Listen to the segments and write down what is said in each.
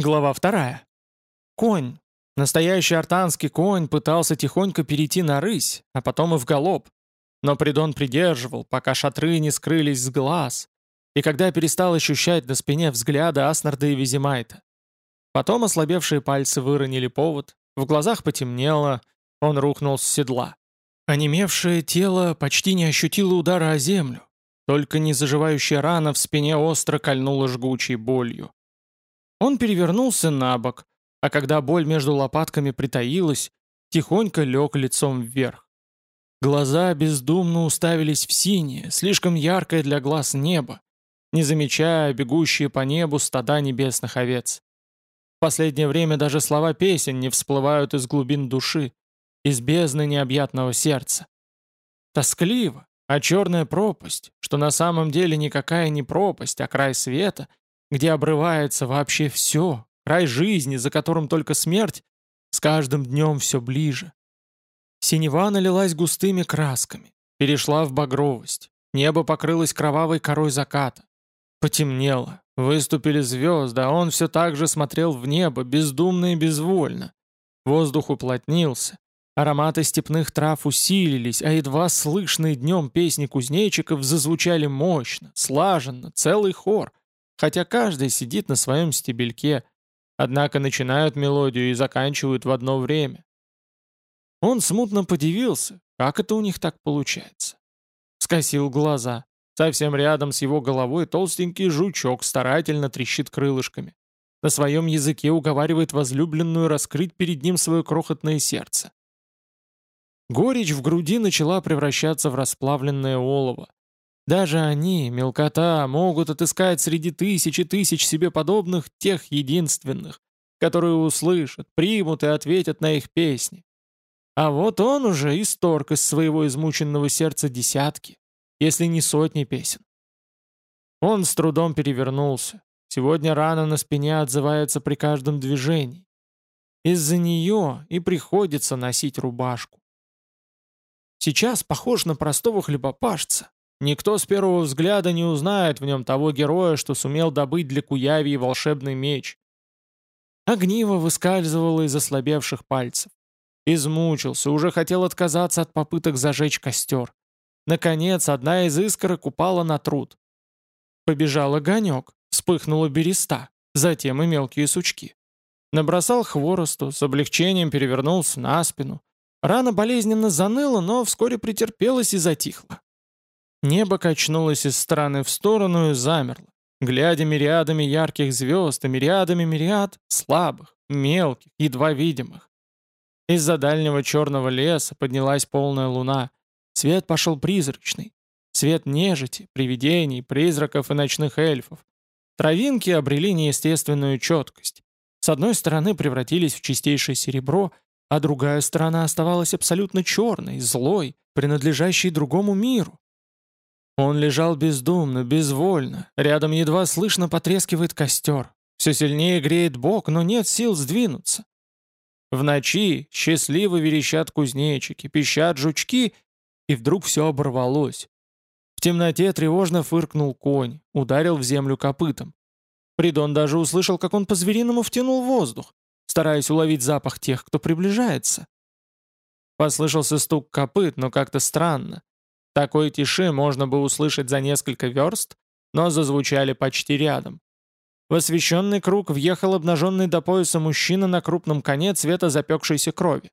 Глава вторая. Конь. Настоящий артанский конь пытался тихонько перейти на рысь, а потом и в галоп. Но Придон придерживал, пока шатры не скрылись с глаз, и когда перестал ощущать на спине взгляда Аснарда и Визимайта. Потом ослабевшие пальцы выронили повод, в глазах потемнело, он рухнул с седла. Онемевшее тело почти не ощутило удара о землю, только незаживающая рана в спине остро кольнула жгучей болью. Он перевернулся на бок, а когда боль между лопатками притаилась, тихонько лег лицом вверх. Глаза бездумно уставились в синее, слишком яркое для глаз небо, не замечая бегущие по небу стада небесных овец. В последнее время даже слова песен не всплывают из глубин души, из бездны необъятного сердца. Тоскливо, а черная пропасть, что на самом деле никакая не пропасть, а край света, где обрывается вообще все, край жизни, за которым только смерть, с каждым днем все ближе. Синева налилась густыми красками, перешла в багровость, небо покрылось кровавой корой заката. Потемнело, выступили звезды, а он все так же смотрел в небо, бездумно и безвольно. Воздух уплотнился, ароматы степных трав усилились, а едва слышные днем песни кузнечиков зазвучали мощно, слаженно, целый хор, хотя каждый сидит на своем стебельке, однако начинают мелодию и заканчивают в одно время. Он смутно подивился, как это у них так получается. Скосил глаза. Совсем рядом с его головой толстенький жучок старательно трещит крылышками. На своем языке уговаривает возлюбленную раскрыть перед ним свое крохотное сердце. Горечь в груди начала превращаться в расплавленное олово. Даже они, мелкота, могут отыскать среди тысяч и тысяч себе подобных тех единственных, которые услышат, примут и ответят на их песни. А вот он уже исторг из своего измученного сердца десятки, если не сотни песен. Он с трудом перевернулся. Сегодня рана на спине отзывается при каждом движении. Из-за нее и приходится носить рубашку. Сейчас похож на простого хлебопашца, Никто с первого взгляда не узнает в нем того героя, что сумел добыть для Куявии волшебный меч. Огниво выскальзывало из ослабевших пальцев. Измучился, уже хотел отказаться от попыток зажечь костер. Наконец, одна из искорок упала на труд. Побежал огонек, вспыхнула береста, затем и мелкие сучки. Набросал хворосту, с облегчением перевернулся на спину. Рана болезненно заныла, но вскоре претерпелась и затихла. Небо качнулось из стороны в сторону и замерло, глядя мириадами ярких звезд и мириадами мириад слабых, мелких, едва видимых. Из-за дальнего черного леса поднялась полная луна. Свет пошел призрачный. Свет нежити, привидений, призраков и ночных эльфов. Травинки обрели неестественную четкость. С одной стороны превратились в чистейшее серебро, а другая сторона оставалась абсолютно черной, злой, принадлежащей другому миру. Он лежал бездумно, безвольно, рядом едва слышно потрескивает костер. Все сильнее греет бок, но нет сил сдвинуться. В ночи счастливо верещат кузнечики, пищат жучки, и вдруг все оборвалось. В темноте тревожно фыркнул конь, ударил в землю копытом. Придон даже услышал, как он по-звериному втянул воздух, стараясь уловить запах тех, кто приближается. Послышался стук копыт, но как-то странно. Такой тиши можно бы услышать за несколько верст, но зазвучали почти рядом. В освещенный круг въехал обнаженный до пояса мужчина на крупном коне цвета запекшейся крови.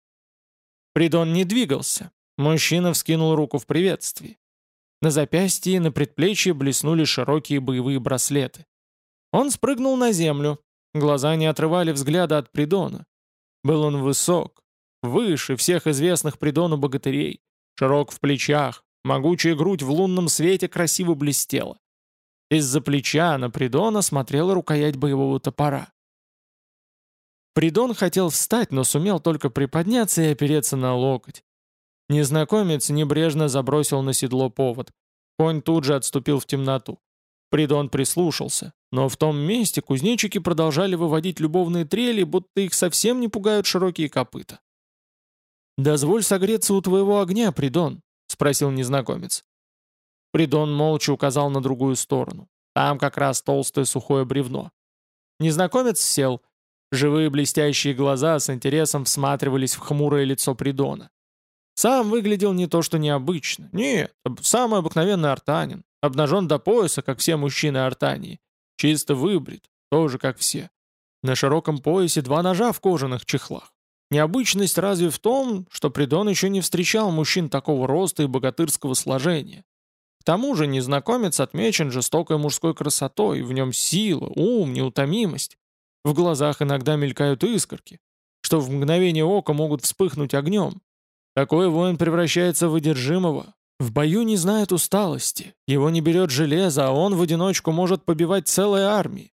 Придон не двигался. Мужчина вскинул руку в приветствии. На запястье и на предплечье блеснули широкие боевые браслеты. Он спрыгнул на землю. Глаза не отрывали взгляда от Придона. Был он высок, выше всех известных Придону богатырей, широк в плечах, Могучая грудь в лунном свете красиво блестела. Из-за плеча на Придона смотрела рукоять боевого топора. Придон хотел встать, но сумел только приподняться и опереться на локоть. Незнакомец небрежно забросил на седло повод. Конь тут же отступил в темноту. Придон прислушался, но в том месте кузнечики продолжали выводить любовные трели, будто их совсем не пугают широкие копыта. «Дозволь согреться у твоего огня, Придон», — спросил незнакомец. Придон молча указал на другую сторону. Там как раз толстое сухое бревно. Незнакомец сел, Живые блестящие глаза с интересом всматривались в хмурое лицо Придона. Сам выглядел не то что необычно. Нет, самый обыкновенный артанин. Обнажен до пояса, как все мужчины Артании. Чисто выбрит, тоже как все. На широком поясе два ножа в кожаных чехлах. Необычность разве в том, что Придон еще не встречал мужчин такого роста и богатырского сложения. К тому же незнакомец отмечен жестокой мужской красотой, в нем сила, ум, неутомимость. В глазах иногда мелькают искорки, что в мгновение ока могут вспыхнуть огнем. Такой воин превращается в одержимого. В бою не знает усталости, его не берет железо, а он в одиночку может побивать целые армии.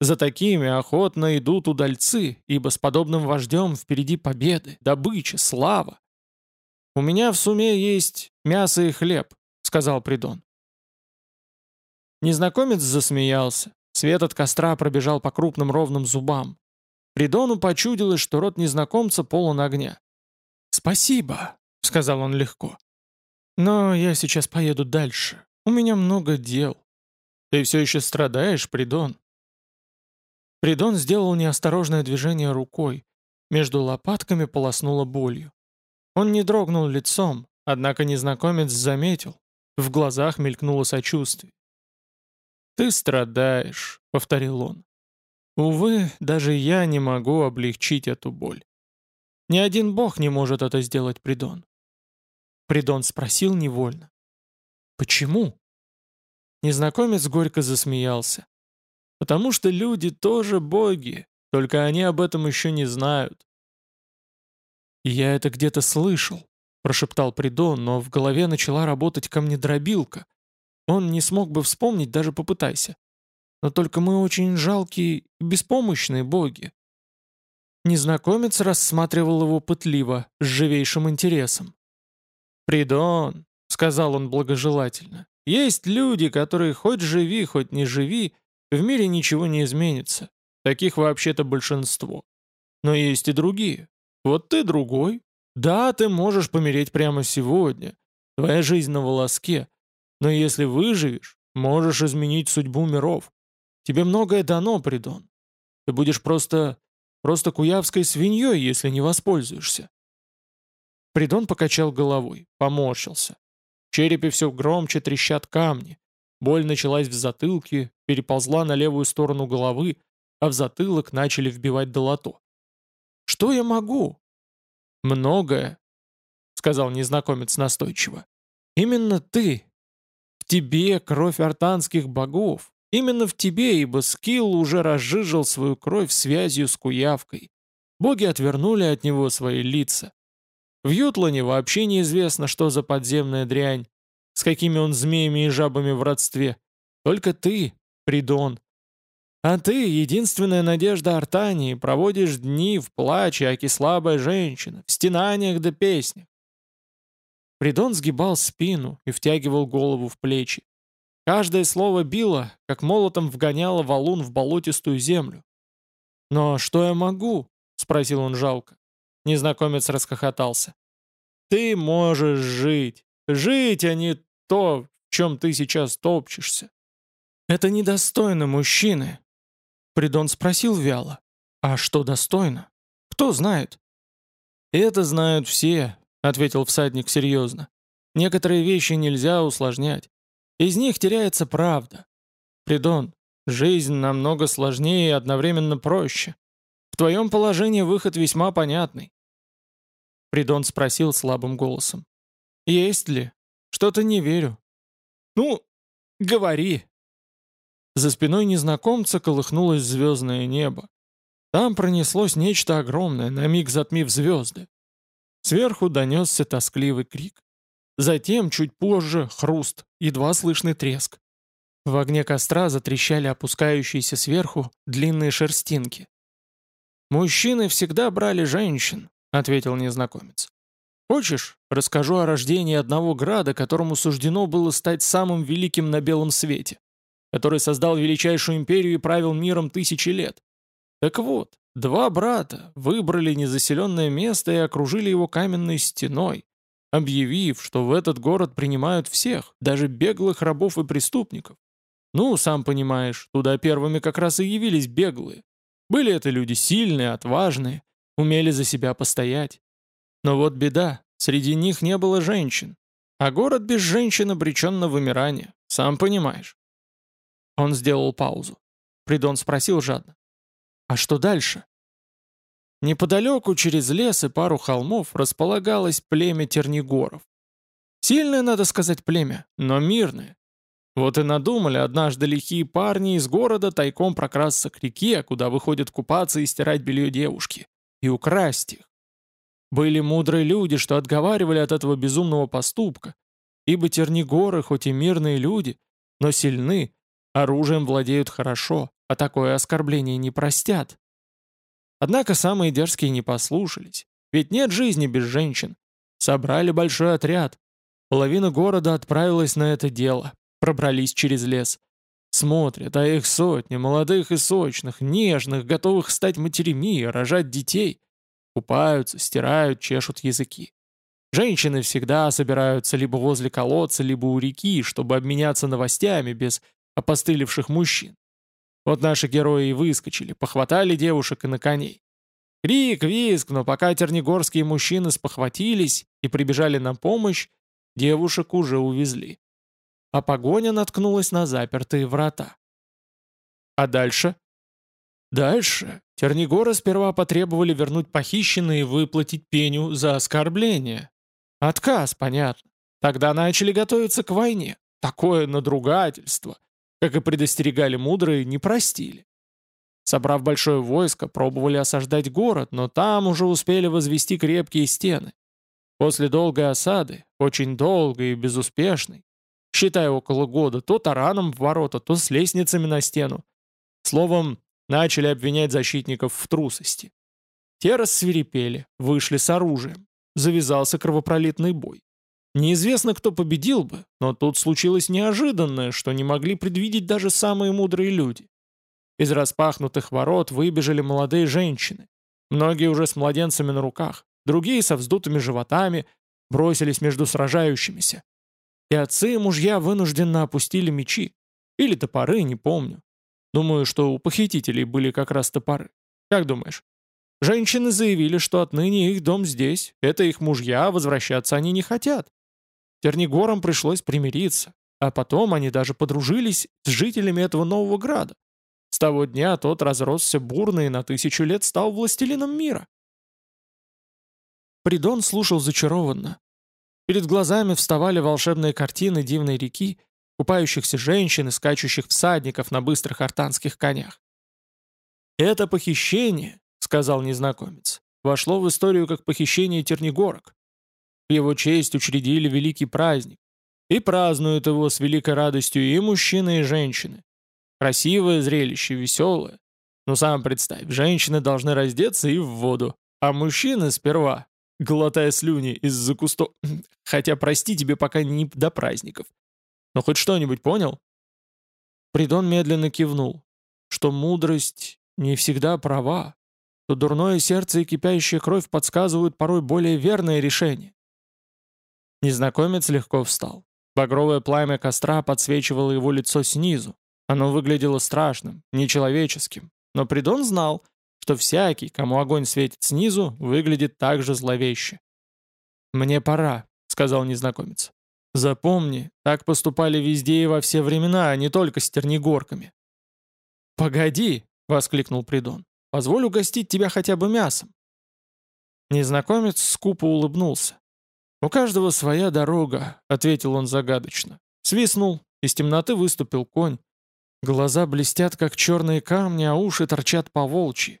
За такими охотно идут удальцы, ибо с подобным вождем впереди победы, добыча, слава. «У меня в суме есть мясо и хлеб», — сказал Придон. Незнакомец засмеялся. Свет от костра пробежал по крупным ровным зубам. Придону почудилось, что рот незнакомца полон огня. «Спасибо», — сказал он легко. «Но я сейчас поеду дальше. У меня много дел. Ты все еще страдаешь, Придон?» Придон сделал неосторожное движение рукой. Между лопатками полоснуло болью. Он не дрогнул лицом, однако незнакомец заметил. В глазах мелькнуло сочувствие. «Ты страдаешь», — повторил он. «Увы, даже я не могу облегчить эту боль. Ни один бог не может это сделать, Придон». Придон спросил невольно. «Почему?» Незнакомец горько засмеялся. «Потому что люди тоже боги, только они об этом еще не знают». «Я это где-то слышал», — прошептал Придон, но в голове начала работать камнедробилка — он не смог бы вспомнить, даже попытайся. Но только мы очень жалкие и беспомощные боги. Незнакомец рассматривал его пытливо, с живейшим интересом. «Придон», — сказал он благожелательно, — «есть люди, которые хоть живи, хоть не живи, в мире ничего не изменится. Таких вообще-то большинство. Но есть и другие. Вот ты другой. Да, ты можешь помереть прямо сегодня. Твоя жизнь на волоске. Но если выживешь, можешь изменить судьбу миров. Тебе многое дано, Придон. Ты будешь просто... просто куявской свиньей, если не воспользуешься». Придон покачал головой, поморщился. В черепе все громче трещат камни. Боль началась в затылке, переползла на левую сторону головы, а в затылок начали вбивать долото. «Что я могу?» «Многое», — сказал незнакомец настойчиво. «Именно ты, тебе кровь артанских богов. Именно в тебе, ибо Скилл уже разжижил свою кровь связью с Куявкой. Боги отвернули от него свои лица. В Ютлане вообще неизвестно, что за подземная дрянь, с какими он змеями и жабами в родстве. Только ты, Придон. А ты, единственная надежда Артании, проводишь дни в плаче, аки слабая женщина, в стенаниях да песнях. Придон сгибал спину и втягивал голову в плечи. Каждое слово било, как молотом вгоняло валун в болотистую землю. «Но что я могу?» — спросил он жалко. Незнакомец расхохотался. «Ты можешь жить. Жить, а не то, в чем ты сейчас топчешься. Это недостойно мужчины». Придон спросил вяло. «А что достойно? Кто знает?» «Это знают все, — ответил всадник серьезно. «Некоторые вещи нельзя усложнять. Из них теряется правда. Придон, жизнь намного сложнее и одновременно проще. В твоем положении выход весьма понятный». Придон спросил слабым голосом. «Есть ли? Что-то не верю». «Ну, говори». За спиной незнакомца колыхнулось звездное небо. Там пронеслось нечто огромное, на миг затмив звезды. Сверху донесся тоскливый крик. Затем, чуть позже, хруст, едва слышный треск. В огне костра затрещали опускающиеся сверху длинные шерстинки. «Мужчины всегда брали женщин», — ответил незнакомец. «Хочешь, расскажу о рождении одного града, которому суждено было стать самым великим на белом свете, который создал величайшую империю и правил миром тысячи лет? Так вот, Два брата выбрали незаселенное место и окружили его каменной стеной, объявив, что в этот город принимают всех, даже беглых рабов и преступников. Ну, сам понимаешь, туда первыми как раз и явились беглые. Были это люди сильные, отважные, умели за себя постоять. Но вот беда, среди них не было женщин. А город без женщин обречен на вымирание, сам понимаешь. Он сделал паузу. Придон спросил жадно. «А что дальше?» Неподалеку, через лес и пару холмов, располагалось племя Тернигоров. Сильное, надо сказать, племя, но мирное. Вот и надумали однажды лихие парни из города тайком прокрасться к реке, куда выходят купаться и стирать белье девушки, и украсть их. Были мудрые люди, что отговаривали от этого безумного поступка, ибо Тернигоры, хоть и мирные люди, но сильны, оружием владеют хорошо, а такое оскорбление не простят. Однако самые дерзкие не послушались, ведь нет жизни без женщин. Собрали большой отряд. Половина города отправилась на это дело, пробрались через лес. Смотрят, а их сотни, молодых и сочных, нежных, готовых стать матерями и рожать детей. Купаются, стирают, чешут языки. Женщины всегда собираются либо возле колодца, либо у реки, чтобы обменяться новостями без опостылевших мужчин. Вот наши герои и выскочили, похватали девушек и на коней. Крик, визг, но пока тернигорские мужчины спохватились и прибежали на помощь, девушек уже увезли. А погоня наткнулась на запертые врата. А дальше? Дальше Тернигора сперва потребовали вернуть похищенные и выплатить пеню за оскорбление. Отказ, понятно. Тогда начали готовиться к войне. Такое надругательство как и предостерегали мудрые, не простили. Собрав большое войско, пробовали осаждать город, но там уже успели возвести крепкие стены. После долгой осады, очень долгой и безуспешной, считая около года, то тараном в ворота, то с лестницами на стену, словом, начали обвинять защитников в трусости. Те рассверепели, вышли с оружием. Завязался кровопролитный бой. Неизвестно, кто победил бы, но тут случилось неожиданное, что не могли предвидеть даже самые мудрые люди. Из распахнутых ворот выбежали молодые женщины. Многие уже с младенцами на руках, другие со вздутыми животами, бросились между сражающимися. И отцы и мужья вынужденно опустили мечи. Или топоры, не помню. Думаю, что у похитителей были как раз топоры. Как думаешь? Женщины заявили, что отныне их дом здесь, это их мужья, возвращаться они не хотят. Тернигорам пришлось примириться, а потом они даже подружились с жителями этого нового града. С того дня тот разросся бурно и на тысячу лет стал властелином мира. Придон слушал зачарованно. Перед глазами вставали волшебные картины дивной реки, купающихся женщин и скачущих всадников на быстрых артанских конях. «Это похищение», — сказал незнакомец, — «вошло в историю как похищение тернигорок. В его честь учредили великий праздник. И празднуют его с великой радостью и мужчины, и женщины. Красивое зрелище, веселое. Но сам представь, женщины должны раздеться и в воду, а мужчины сперва, глотая слюни из-за кустов... Хотя, прости, тебе пока не до праздников. Но хоть что-нибудь понял? Придон медленно кивнул, что мудрость не всегда права, что дурное сердце и кипящая кровь подсказывают порой более верное решение. Незнакомец легко встал. Багровое пламя костра подсвечивало его лицо снизу. Оно выглядело страшным, нечеловеческим. Но Придон знал, что всякий, кому огонь светит снизу, выглядит так же зловеще. «Мне пора», — сказал незнакомец. «Запомни, так поступали везде и во все времена, а не только с тернигорками». «Погоди», — воскликнул Придон, — «позволь угостить тебя хотя бы мясом». Незнакомец скупо улыбнулся. «У каждого своя дорога», — ответил он загадочно. Свистнул, из темноты выступил конь. Глаза блестят, как черные камни, а уши торчат по волчьи.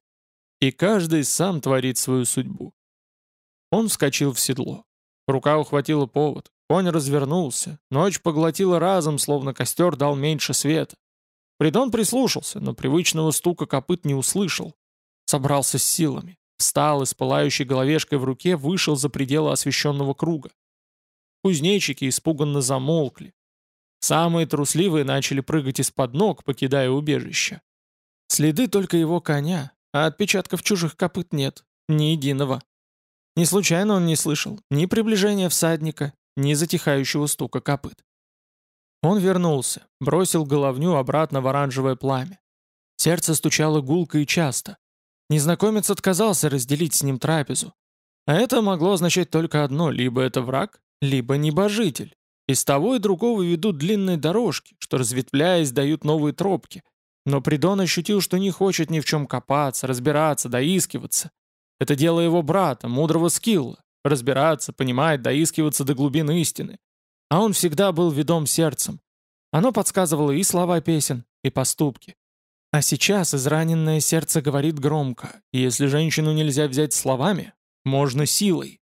И каждый сам творит свою судьбу. Он вскочил в седло. Рука ухватила повод. Конь развернулся. Ночь поглотила разом, словно костер дал меньше света. Придон прислушался, но привычного стука копыт не услышал. Собрался с силами. Встал и с пылающей головешкой в руке вышел за пределы освещенного круга. Кузнечики испуганно замолкли. Самые трусливые начали прыгать из-под ног, покидая убежище. Следы только его коня, а отпечатков чужих копыт нет, ни единого. Не случайно он не слышал ни приближения всадника, ни затихающего стука копыт. Он вернулся, бросил головню обратно в оранжевое пламя. Сердце стучало гулко и часто. Незнакомец отказался разделить с ним трапезу. А это могло означать только одно, либо это враг, либо небожитель. Из того и другого ведут длинные дорожки, что, разветвляясь, дают новые тропки. Но Придон ощутил, что не хочет ни в чем копаться, разбираться, доискиваться. Это дело его брата, мудрого скилла, разбираться, понимать, доискиваться до глубин истины. А он всегда был ведом сердцем. Оно подсказывало и слова песен, и поступки. А сейчас израненное сердце говорит громко, и если женщину нельзя взять словами, можно силой.